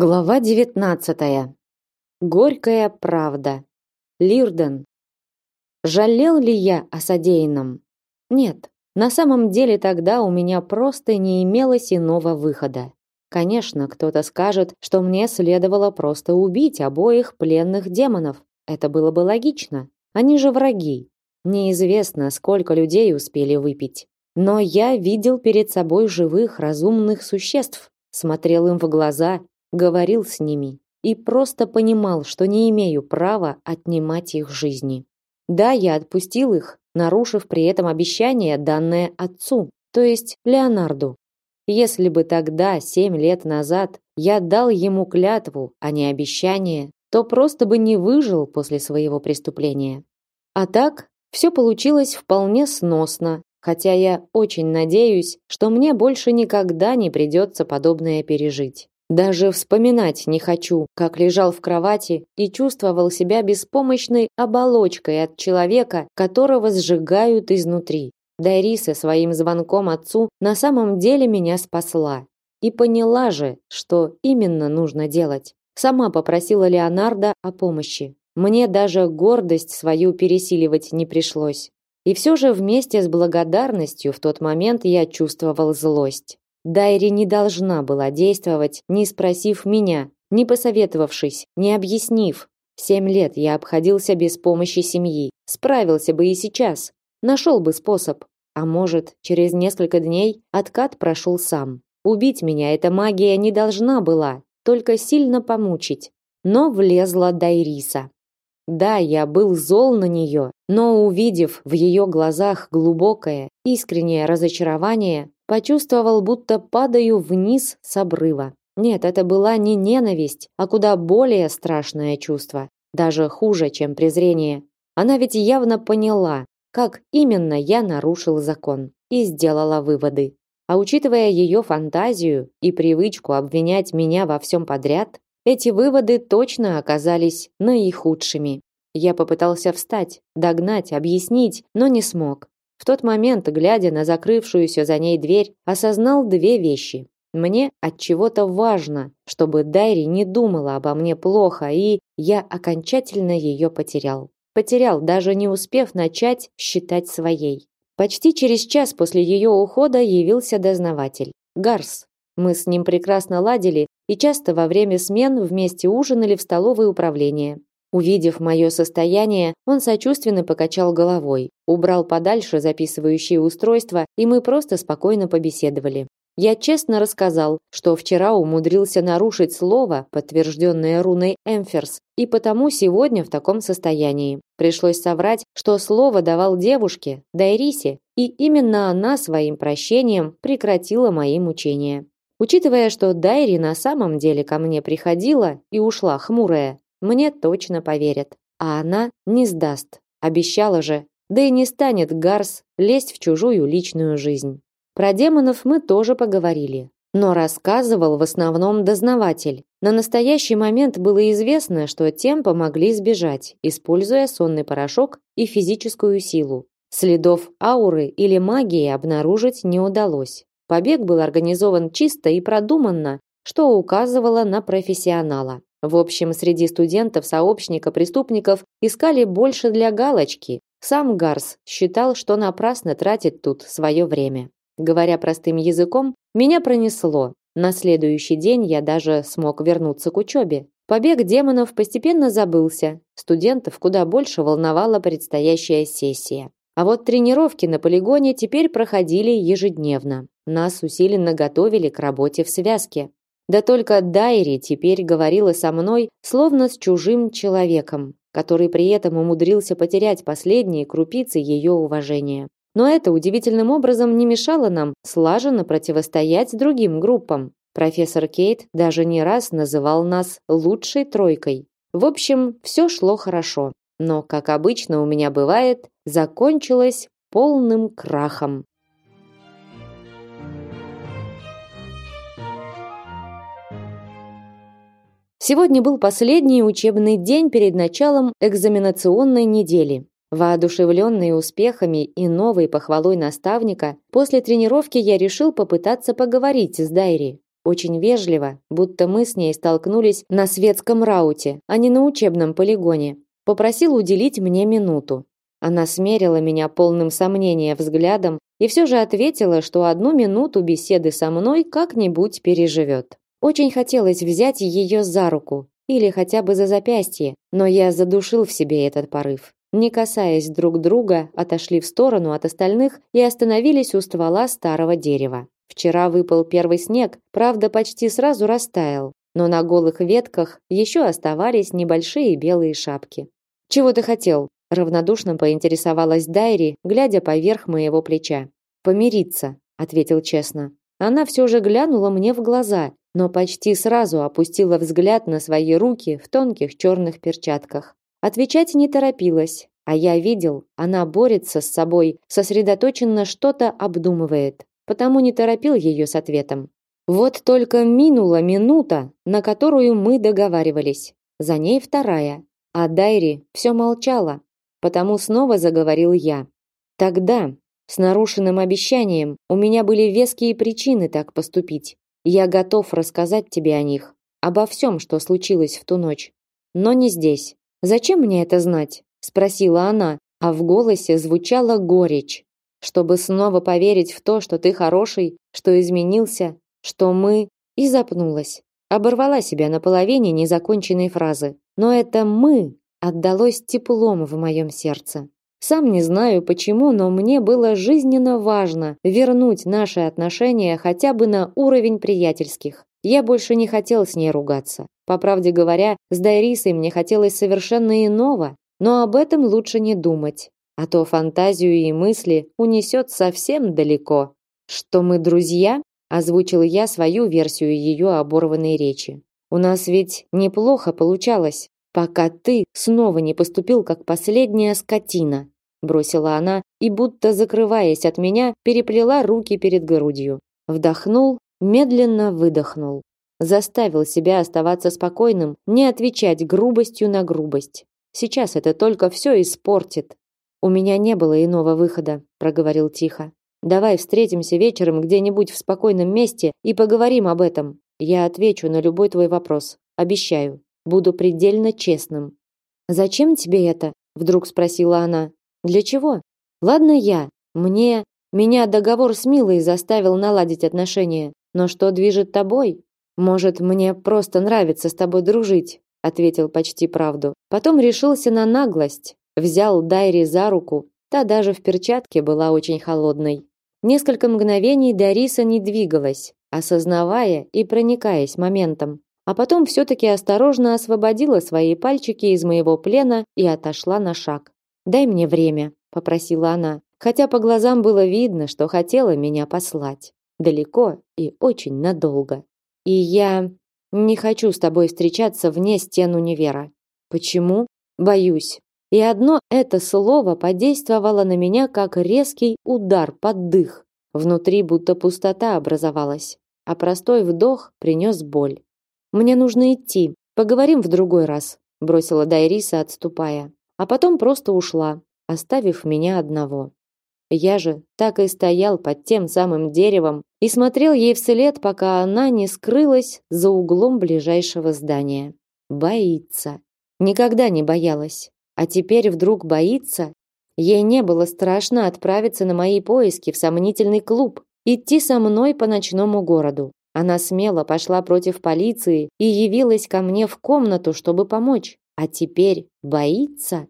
Глава девятнадцатая. Горькая правда. Лирден. Жалел ли я о содеянном? Нет. На самом деле тогда у меня просто не имелось иного выхода. Конечно, кто-то скажет, что мне следовало просто убить обоих пленных демонов. Это было бы логично. Они же враги. Неизвестно, сколько людей успели выпить. Но я видел перед собой живых, разумных существ, смотрел им в глаза говорил с ними и просто понимал, что не имею права отнимать их жизни. Да, я отпустил их, нарушив при этом обещание, данное отцу, то есть Леонарду. Если бы тогда, семь лет назад, я дал ему клятву, а не обещание, то просто бы не выжил после своего преступления. А так, все получилось вполне сносно, хотя я очень надеюсь, что мне больше никогда не придется подобное пережить. Даже вспоминать не хочу, как лежал в кровати и чувствовал себя беспомощной оболочкой от человека, которого сжигают изнутри. Дайриса своим звонком отцу на самом деле меня спасла. И поняла же, что именно нужно делать. Сама попросила Леонардо о помощи. Мне даже гордость свою пересиливать не пришлось. И все же вместе с благодарностью в тот момент я чувствовал злость. Дайри не должна была действовать, не спросив меня, не посоветовавшись, не объяснив. Семь лет я обходился без помощи семьи. Справился бы и сейчас. Нашел бы способ. А может, через несколько дней откат прошел сам. Убить меня эта магия не должна была, только сильно помучить. Но влезла Дайриса. Да, я был зол на нее, но увидев в ее глазах глубокое, искреннее разочарование, почувствовал, будто падаю вниз с обрыва. Нет, это была не ненависть, а куда более страшное чувство, даже хуже, чем презрение. Она ведь явно поняла, как именно я нарушил закон, и сделала выводы. А учитывая ее фантазию и привычку обвинять меня во всем подряд, эти выводы точно оказались наихудшими. Я попытался встать, догнать, объяснить, но не смог. В тот момент, глядя на закрывшуюся за ней дверь, осознал две вещи. Мне от чего-то важно, чтобы Дайри не думала обо мне плохо, и я окончательно ее потерял. Потерял, даже не успев начать считать своей. Почти через час после ее ухода явился дознаватель. Гарс. Мы с ним прекрасно ладили и часто во время смен вместе ужинали в столовой управления. Увидев мое состояние, он сочувственно покачал головой, убрал подальше записывающее устройство, и мы просто спокойно побеседовали. Я честно рассказал, что вчера умудрился нарушить слово, подтвержденное руной Эмферс, и потому сегодня в таком состоянии. Пришлось соврать, что слово давал девушке, Дайрисе, и именно она своим прощением прекратила мои мучения. Учитывая, что Дайри на самом деле ко мне приходила и ушла хмурая, мне точно поверят. А она не сдаст. Обещала же. Да и не станет Гарс лезть в чужую личную жизнь. Про демонов мы тоже поговорили. Но рассказывал в основном дознаватель. На настоящий момент было известно, что тем помогли сбежать, используя сонный порошок и физическую силу. Следов ауры или магии обнаружить не удалось. Побег был организован чисто и продуманно, что указывало на профессионала. В общем, среди студентов сообщника преступников искали больше для галочки. Сам Гарс считал, что напрасно тратит тут свое время. Говоря простым языком, меня пронесло. На следующий день я даже смог вернуться к учебе. Побег демонов постепенно забылся. Студентов куда больше волновала предстоящая сессия. А вот тренировки на полигоне теперь проходили ежедневно. Нас усиленно готовили к работе в связке. Да только Дайри теперь говорила со мной, словно с чужим человеком, который при этом умудрился потерять последние крупицы ее уважения. Но это удивительным образом не мешало нам слаженно противостоять другим группам. Профессор Кейт даже не раз называл нас лучшей тройкой. В общем, все шло хорошо. Но, как обычно у меня бывает, закончилось полным крахом. Сегодня был последний учебный день перед началом экзаменационной недели. Воодушевленный успехами и новой похвалой наставника, после тренировки я решил попытаться поговорить с Дайри. очень вежливо, будто мы с ней столкнулись на светском рауте, а не на учебном полигоне. Попросил уделить мне минуту. Она смерила меня полным сомнения взглядом и все же ответила, что одну минуту беседы со мной как-нибудь переживет. Очень хотелось взять ее за руку или хотя бы за запястье, но я задушил в себе этот порыв. Не касаясь друг друга, отошли в сторону от остальных и остановились у ствола старого дерева. Вчера выпал первый снег, правда, почти сразу растаял, но на голых ветках еще оставались небольшие белые шапки. «Чего ты хотел?» – равнодушно поинтересовалась Дайри, глядя поверх моего плеча. «Помириться», – ответил честно. Она все же глянула мне в глаза, но почти сразу опустила взгляд на свои руки в тонких черных перчатках. Отвечать не торопилась, а я видел, она борется с собой, сосредоточенно что-то обдумывает, потому не торопил ее с ответом. Вот только минула минута, на которую мы договаривались. За ней вторая, а Дайри все молчала, потому снова заговорил я. Тогда, с нарушенным обещанием, у меня были веские причины так поступить. Я готов рассказать тебе о них, обо всем, что случилось в ту ночь. Но не здесь. Зачем мне это знать? спросила она, а в голосе звучала горечь. Чтобы снова поверить в то, что ты хороший, что изменился, что мы и запнулась. Оборвала себя на половине незаконченной фразы. Но это мы отдалось теплом в моем сердце. Сам не знаю почему, но мне было жизненно важно вернуть наши отношения хотя бы на уровень приятельских. Я больше не хотел с ней ругаться. По правде говоря, с Дайрисой мне хотелось совершенно иного, но об этом лучше не думать, а то фантазию и мысли унесет совсем далеко. Что мы друзья? озвучил я свою версию ее оборванной речи. У нас ведь неплохо получалось пока ты снова не поступил как последняя скотина, бросила она и будто закрываясь от меня, переплела руки перед грудью. Вдохнул, медленно выдохнул. Заставил себя оставаться спокойным, не отвечать грубостью на грубость. Сейчас это только все испортит. У меня не было иного выхода, проговорил тихо. Давай встретимся вечером где-нибудь в спокойном месте и поговорим об этом. Я отвечу на любой твой вопрос, обещаю. Буду предельно честным. Зачем тебе это? Вдруг спросила она. Для чего? Ладно я. Мне меня договор с Милой заставил наладить отношения. Но что движет тобой? Может, мне просто нравится с тобой дружить, ответил почти правду. Потом решился на наглость, взял Дайри за руку. Та даже в перчатке была очень холодной. Несколько мгновений Дариса не двигалась, осознавая и проникаясь моментом а потом все-таки осторожно освободила свои пальчики из моего плена и отошла на шаг. «Дай мне время», — попросила она, хотя по глазам было видно, что хотела меня послать. Далеко и очень надолго. «И я не хочу с тобой встречаться вне стен универа». «Почему?» «Боюсь». И одно это слово подействовало на меня как резкий удар под дых. Внутри будто пустота образовалась, а простой вдох принес боль. Мне нужно идти. Поговорим в другой раз, бросила Дайриса, отступая, а потом просто ушла, оставив меня одного. Я же так и стоял под тем самым деревом и смотрел ей вслед, пока она не скрылась за углом ближайшего здания. Боится. Никогда не боялась, а теперь вдруг боится. Ей не было страшно отправиться на мои поиски в сомнительный клуб, идти со мной по ночному городу. Она смело пошла против полиции и явилась ко мне в комнату, чтобы помочь. А теперь боится?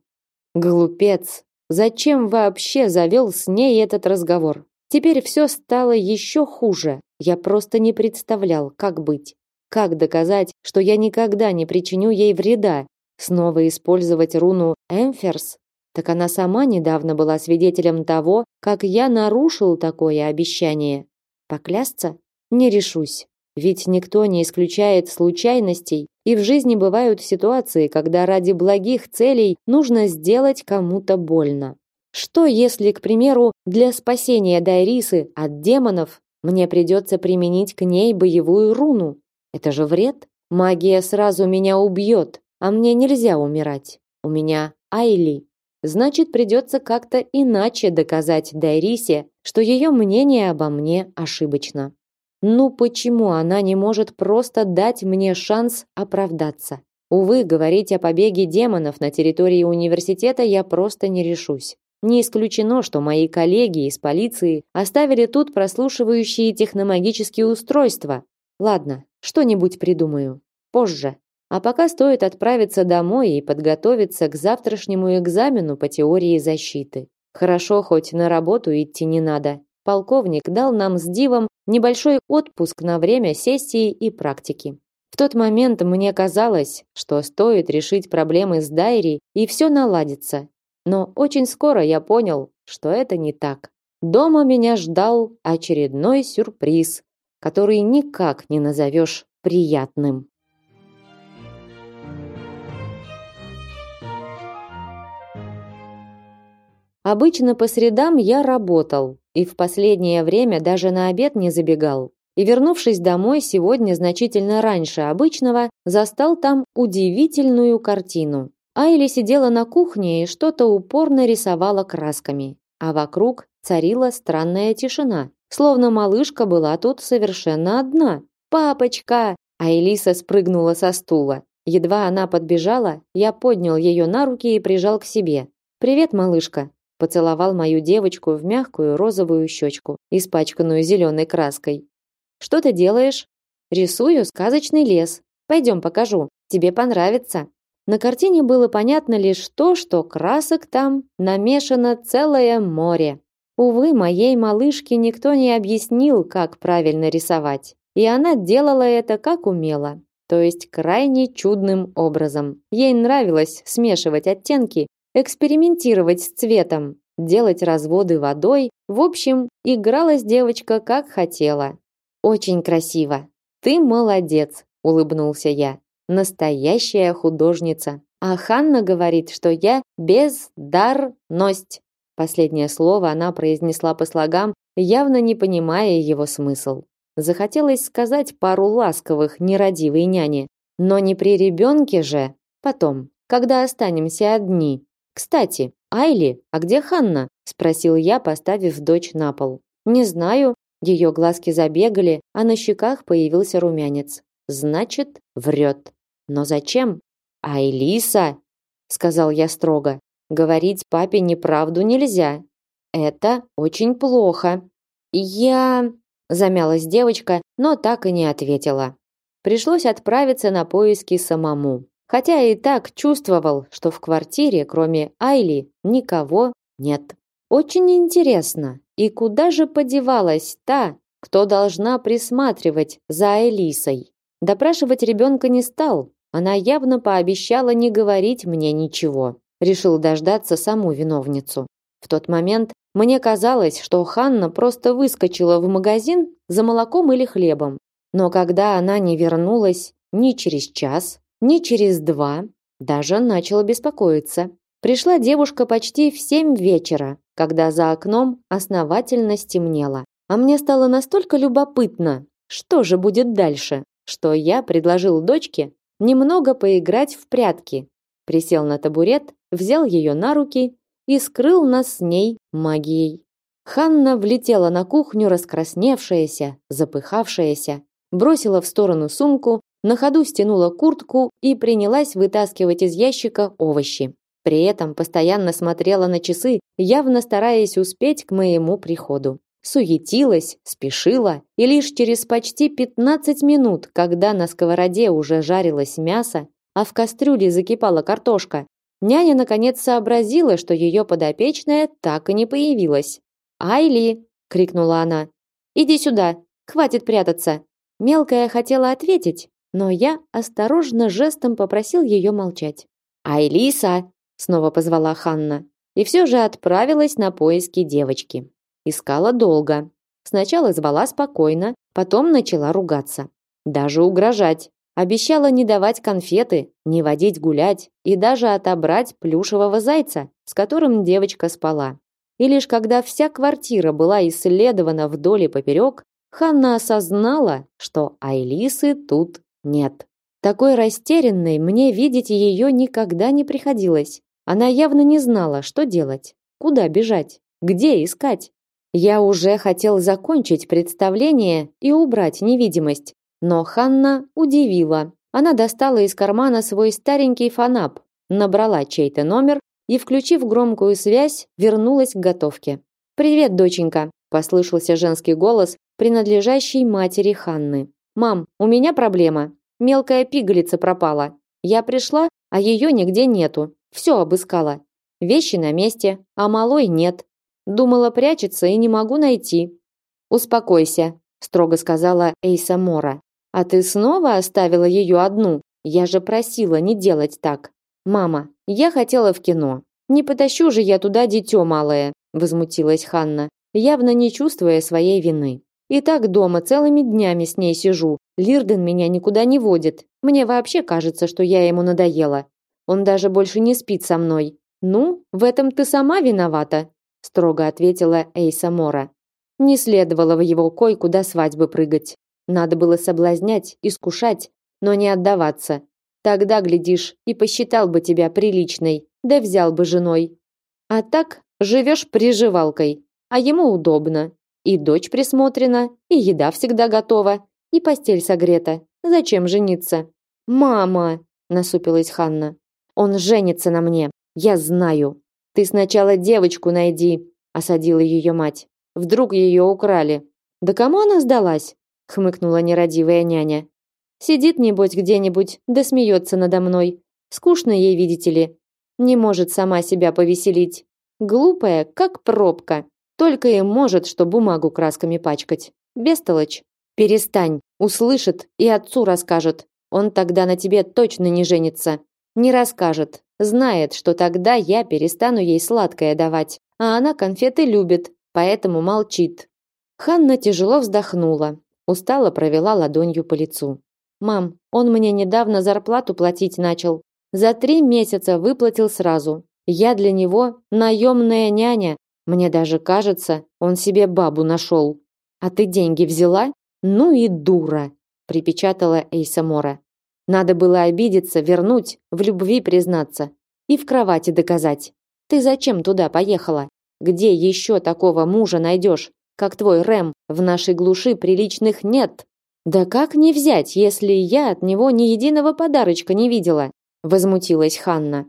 Глупец. Зачем вообще завел с ней этот разговор? Теперь все стало еще хуже. Я просто не представлял, как быть. Как доказать, что я никогда не причиню ей вреда? Снова использовать руну Эмферс? Так она сама недавно была свидетелем того, как я нарушил такое обещание. Поклясться? Не решусь. Ведь никто не исключает случайностей, и в жизни бывают ситуации, когда ради благих целей нужно сделать кому-то больно. Что если, к примеру, для спасения Дайрисы от демонов мне придется применить к ней боевую руну? Это же вред. Магия сразу меня убьет, а мне нельзя умирать. У меня Айли. Значит, придется как-то иначе доказать Дайрисе, что ее мнение обо мне ошибочно. Ну почему она не может просто дать мне шанс оправдаться? Увы, говорить о побеге демонов на территории университета я просто не решусь. Не исключено, что мои коллеги из полиции оставили тут прослушивающие техномагические устройства. Ладно, что-нибудь придумаю. Позже. А пока стоит отправиться домой и подготовиться к завтрашнему экзамену по теории защиты. Хорошо, хоть на работу идти не надо. Полковник дал нам с Дивом небольшой отпуск на время сессии и практики. В тот момент мне казалось, что стоит решить проблемы с Дайри и все наладится. Но очень скоро я понял, что это не так. Дома меня ждал очередной сюрприз, который никак не назовешь приятным. Обычно по средам я работал и в последнее время даже на обед не забегал. И вернувшись домой сегодня значительно раньше обычного, застал там удивительную картину. Айли сидела на кухне и что-то упорно рисовала красками, а вокруг царила странная тишина, словно малышка была тут совершенно одна. «Папочка!» Айлиса спрыгнула со стула. Едва она подбежала, я поднял ее на руки и прижал к себе. «Привет, малышка!» Поцеловал мою девочку в мягкую розовую щечку, испачканную зеленой краской. «Что ты делаешь?» «Рисую сказочный лес. Пойдем покажу. Тебе понравится». На картине было понятно лишь то, что красок там намешано целое море. Увы, моей малышке никто не объяснил, как правильно рисовать. И она делала это как умела, то есть крайне чудным образом. Ей нравилось смешивать оттенки, экспериментировать с цветом, делать разводы водой. В общем, игралась девочка как хотела. Очень красиво. Ты молодец, улыбнулся я. Настоящая художница. А Ханна говорит, что я бездарность. Последнее слово она произнесла по слогам, явно не понимая его смысл. Захотелось сказать пару ласковых нерадивой няне, но не при ребенке же. Потом, когда останемся одни. Кстати, Айли, а где Ханна? спросил я, поставив дочь на пол. Не знаю, ее глазки забегали, а на щеках появился румянец. Значит, врет. Но зачем? Айлиса, сказал я строго. Говорить папе неправду нельзя. Это очень плохо. Я замялась девочка, но так и не ответила. Пришлось отправиться на поиски самому. Хотя и так чувствовал, что в квартире, кроме Айли, никого нет. Очень интересно, и куда же подевалась та, кто должна присматривать за Элисой? Допрашивать ребенка не стал. Она явно пообещала не говорить мне ничего. Решил дождаться саму виновницу. В тот момент мне казалось, что Ханна просто выскочила в магазин за молоком или хлебом. Но когда она не вернулась ни через час, ни через два, даже начала беспокоиться. Пришла девушка почти в семь вечера, когда за окном основательно стемнело. А мне стало настолько любопытно, что же будет дальше, что я предложил дочке немного поиграть в прятки. Присел на табурет, взял ее на руки и скрыл нас с ней магией. Ханна влетела на кухню раскрасневшаяся, запыхавшаяся, бросила в сторону сумку, на ходу стянула куртку и принялась вытаскивать из ящика овощи. При этом постоянно смотрела на часы, явно стараясь успеть к моему приходу. Суетилась, спешила, и лишь через почти 15 минут, когда на сковороде уже жарилось мясо, а в кастрюле закипала картошка, Няня наконец сообразила, что ее подопечная так и не появилась. «Айли!» — крикнула она. «Иди сюда! Хватит прятаться!» Мелкая хотела ответить, но я осторожно жестом попросил ее молчать. «Айлиса!» — снова позвала Ханна. И все же отправилась на поиски девочки. Искала долго. Сначала звала спокойно, потом начала ругаться. Даже угрожать. Обещала не давать конфеты, не водить гулять и даже отобрать плюшевого зайца, с которым девочка спала. И лишь когда вся квартира была исследована вдоль и поперек, Ханна осознала, что Айлисы тут нет. Такой растерянной мне видеть ее никогда не приходилось. Она явно не знала, что делать, куда бежать, где искать. Я уже хотел закончить представление и убрать невидимость, но Ханна удивила. Она достала из кармана свой старенький фанап, набрала чей-то номер и, включив громкую связь, вернулась к готовке. «Привет, доченька», – послышался женский голос, принадлежащий матери Ханны. «Мам, у меня проблема. Мелкая пигалица пропала. Я пришла, а ее нигде нету. Все обыскала. Вещи на месте, а малой нет. Думала прячется и не могу найти. Успокойся, строго сказала Эйса Мора. А ты снова оставила ее одну? Я же просила не делать так. Мама, я хотела в кино. Не потащу же я туда дитё малое, возмутилась Ханна, явно не чувствуя своей вины. И так дома целыми днями с ней сижу. Лирден меня никуда не водит. Мне вообще кажется, что я ему надоела. Он даже больше не спит со мной. Ну, в этом ты сама виновата, строго ответила Эйса Мора. Не следовало в его койку до свадьбы прыгать. Надо было соблазнять, искушать, но не отдаваться. Тогда, глядишь, и посчитал бы тебя приличной, да взял бы женой. А так живешь приживалкой, а ему удобно. И дочь присмотрена, и еда всегда готова, и постель согрета. Зачем жениться? Мама, насупилась Ханна. Он женится на мне. Я знаю. Ты сначала девочку найди, осадила ее мать. Вдруг ее украли. Да кому она сдалась? хмыкнула нерадивая няня. Сидит небось где-нибудь, да смеется надо мной. Скучно ей, видите ли. Не может сама себя повеселить. Глупая, как пробка. Только и может, что бумагу красками пачкать. Бестолочь. Перестань, услышит и отцу расскажет. Он тогда на тебе точно не женится. Не расскажет, Знает, что тогда я перестану ей сладкое давать, а она конфеты любит, поэтому молчит. Ханна тяжело вздохнула, устало провела ладонью по лицу. Мам, он мне недавно зарплату платить начал. За три месяца выплатил сразу. Я для него наемная няня. Мне даже кажется, он себе бабу нашел. А ты деньги взяла? Ну и дура, припечатала Эйса Мора. Надо было обидеться, вернуть, в любви признаться и в кровати доказать. Ты зачем туда поехала? Где еще такого мужа найдешь, как твой Рэм? В нашей глуши приличных нет. Да как не взять, если я от него ни единого подарочка не видела? Возмутилась Ханна.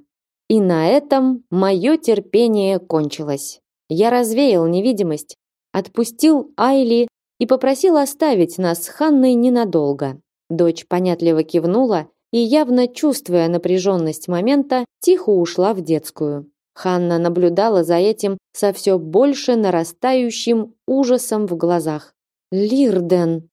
И на этом мое терпение кончилось. Я развеял невидимость, отпустил Айли и попросил оставить нас с Ханной ненадолго. Дочь понятливо кивнула и, явно чувствуя напряженность момента, тихо ушла в детскую. Ханна наблюдала за этим со все больше нарастающим ужасом в глазах. «Лирден!»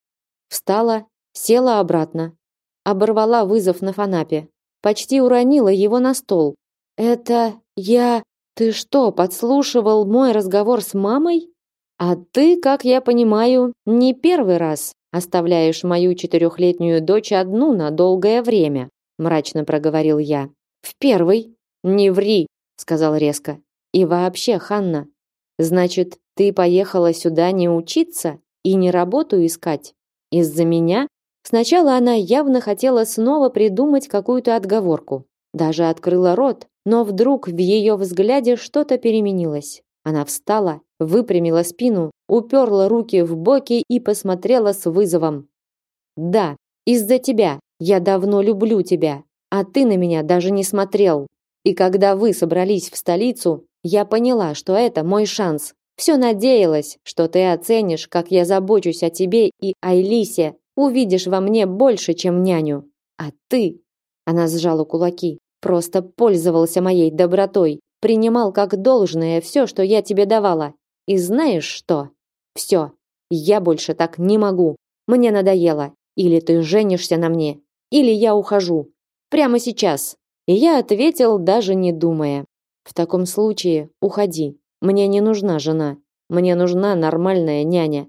Встала, села обратно. Оборвала вызов на фанапе. Почти уронила его на стол. «Это я... Ты что, подслушивал мой разговор с мамой? А ты, как я понимаю, не первый раз оставляешь мою четырехлетнюю дочь одну на долгое время, мрачно проговорил я. В первый. Не ври, сказал резко. И вообще, Ханна, значит, ты поехала сюда не учиться и не работу искать из-за меня? Сначала она явно хотела снова придумать какую-то отговорку, даже открыла рот, но вдруг в ее взгляде что-то переменилось. Она встала, выпрямила спину, уперла руки в боки и посмотрела с вызовом. Да, из-за тебя. Я давно люблю тебя, а ты на меня даже не смотрел. И когда вы собрались в столицу, я поняла, что это мой шанс. Все надеялась, что ты оценишь, как я забочусь о тебе и Айлисе, увидишь во мне больше, чем няню. А ты, она сжала кулаки, просто пользовался моей добротой, принимал как должное все, что я тебе давала. И знаешь что? Все, я больше так не могу. Мне надоело. Или ты женишься на мне, или я ухожу. Прямо сейчас. И я ответил, даже не думая. В таком случае уходи. Мне не нужна жена. Мне нужна нормальная няня.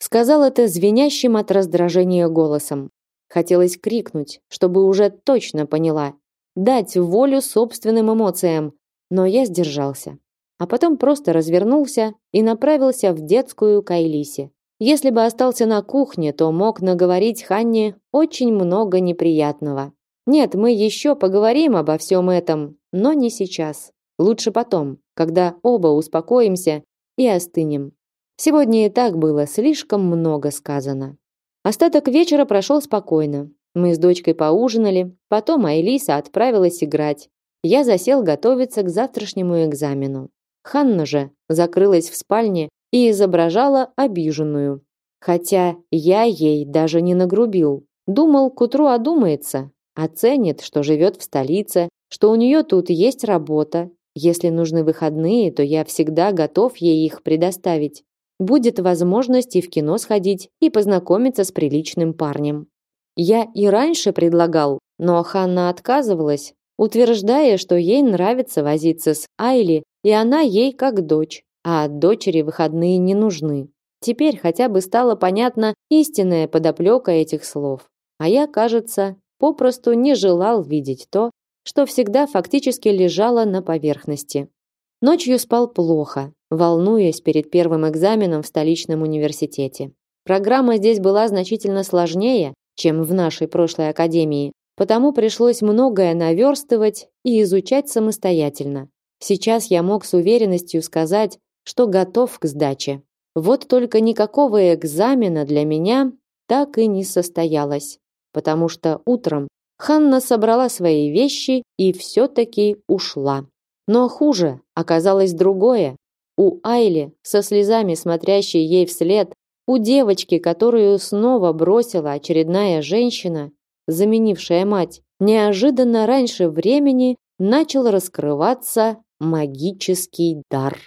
Сказал это звенящим от раздражения голосом. Хотелось крикнуть, чтобы уже точно поняла. Дать волю собственным эмоциям, но я сдержался. А потом просто развернулся и направился в детскую к Айлисе. Если бы остался на кухне, то мог наговорить Ханне очень много неприятного. Нет, мы еще поговорим обо всем этом, но не сейчас. Лучше потом, когда оба успокоимся и остынем. Сегодня и так было слишком много сказано. Остаток вечера прошел спокойно. Мы с дочкой поужинали, потом Айлиса отправилась играть. Я засел готовиться к завтрашнему экзамену. Ханна же закрылась в спальне и изображала обиженную. Хотя я ей даже не нагрубил. Думал, к утру одумается, оценит, что живет в столице, что у нее тут есть работа. Если нужны выходные, то я всегда готов ей их предоставить. Будет возможность и в кино сходить, и познакомиться с приличным парнем. Я и раньше предлагал, но Ханна отказывалась, утверждая, что ей нравится возиться с Айли, и она ей как дочь, а от дочери выходные не нужны. Теперь хотя бы стало понятна истинная подоплека этих слов. А я, кажется, попросту не желал видеть то, что всегда фактически лежало на поверхности. Ночью спал плохо, волнуясь перед первым экзаменом в столичном университете. Программа здесь была значительно сложнее, чем в нашей прошлой академии, потому пришлось многое наверстывать и изучать самостоятельно. Сейчас я мог с уверенностью сказать, что готов к сдаче. Вот только никакого экзамена для меня так и не состоялось, потому что утром Ханна собрала свои вещи и все-таки ушла. Но хуже оказалось другое. У Айли, со слезами смотрящей ей вслед, у девочки, которую снова бросила очередная женщина, заменившая мать, неожиданно раньше времени начал раскрываться магический дар.